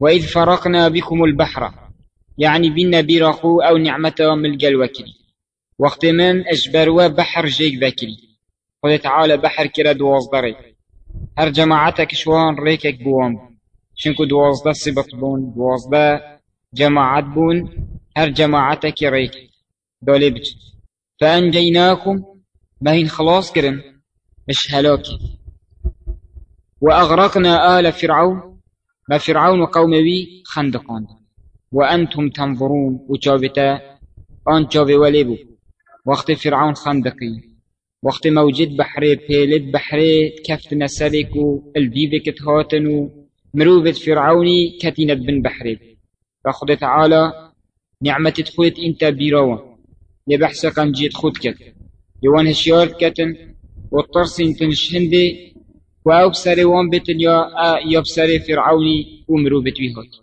وإذ فرقنا بكم البحر يعني بنا بيرخو أو نعمة ملقى الوكري وقت من أجبروا بحر جيك ذكري خذ تعالى بحر كرا دوازدري هر جماعتك شوان ريكك بوام شنكو دوازده سبط بون دوازده جماعت بون هر جماعتك ريك. دولي بج فأنجيناكم بهين خلاص كرن مش هلاكي. وأغرقنا آل فرعون ما فرعون وقومه خندقان وأنتم تنظرون وجابتا آن جابي وليبو وقت فرعون خندقي وقت موجود بحري بيلد بحري كفت نسلك البيبك تهاتن مروبة فرعوني كتينة بن بحري فخد تعالى نعمة تخوت انت بيروان لبحث قنجيت خود كت يوان هشيار كتن والطرسين وأو بسري وان بتن يا يا بسري فرعوني ومروبة بيهات